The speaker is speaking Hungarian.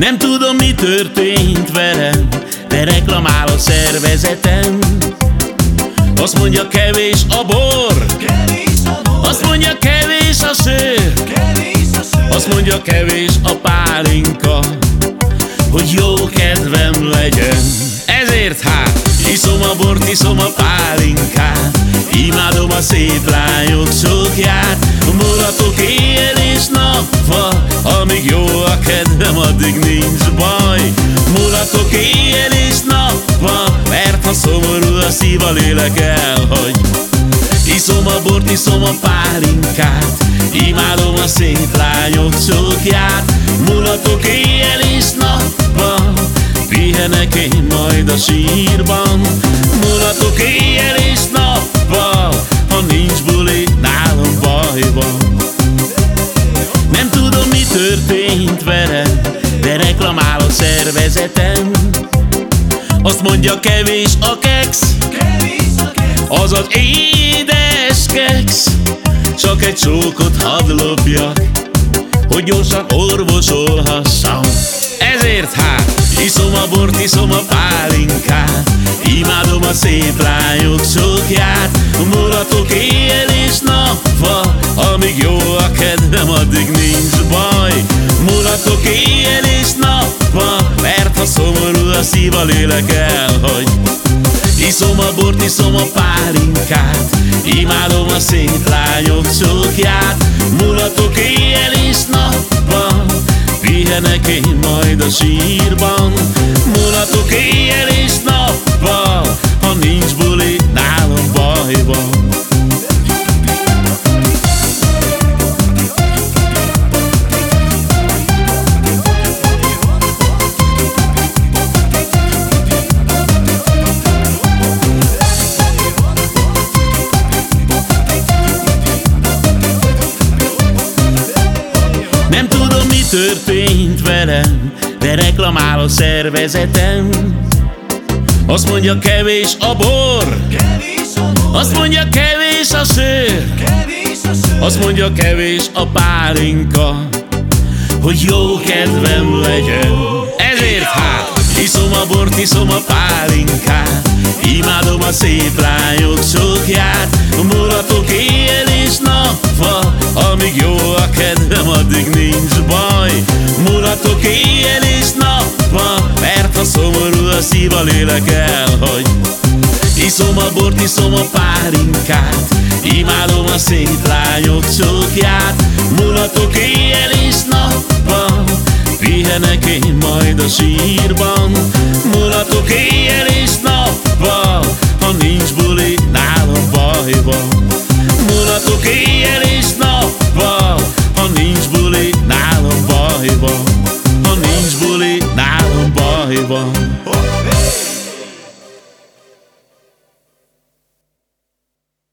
Nem tudom mi történt velem De reklamál a szervezetem. Azt mondja kevés a bor. Azt mondja kevés a sör. Azt mondja kevés a pálinka Hogy jó kedvem legyen. Ezért hát Iszom a bort, iszom a pálinkát Imádom a szép lányok Amíg jó a kedvem, addig nincs baj. Mulatok éjjel és nappal Mert ha szomorú a szív, a lélek elhagy. Iszom a bort, iszom a pálinkát Imádom a szép lányok csókját Mulatok éjjel és nappal Pihenek én majd a sírban. Mulatok éjjel és nappal Ha nincs buli, reklamál a szervezetem Azt mondja kevés a keksz Az az édes keksz Csak egy csókot hadd lopjak Hogy gyorsan orvosolhassam. Ezért hát Iszom a bort, iszom a pálinkát Imádom a szép lányok sokját Mulatok éjjel és nappal Amíg jó a szív, a lélek elhagy. Iszom a bort, iszom a pálinkát Imádom a szép lányok sokját Mulatok éjjel és nappal Pihenek én majd a sírban történt velem De reklamál a szervezetem. Azt mondja kevés a bor. Azt mondja kevés a sör Azt mondja kevés a pálinka Hogy jó kedvem legyen. Ezért hát Iszom a bort, iszom a pálinkát Imádom a szép lányok sokját Mulatok éjjel és nappal Amíg jó a kedvem, addig nincs baj. Mulatok éjjel és nappal Mert ha szomorú a szív, a lélek elhagy. Iszom a bort, iszom a pálinkát Imádom a szép lányok sokját Mulatok éjjel és nappal Pihenek én majd a sírban. Mulatok éjjel hayvan